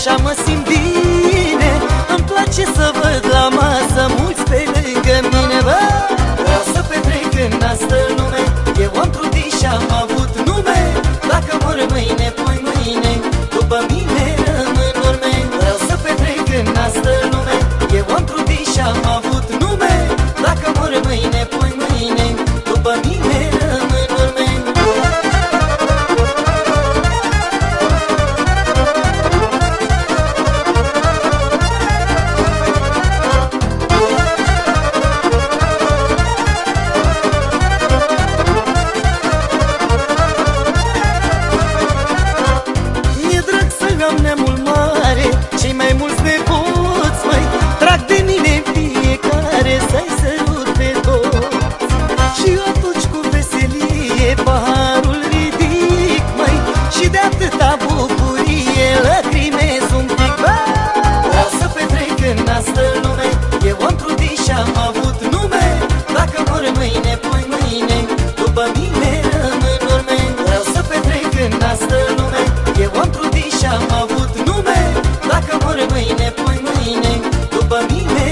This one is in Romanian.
așa mă simt Eu am trudit și am avut nume. Dacă mor mâine, pui mâine După mine.